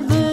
never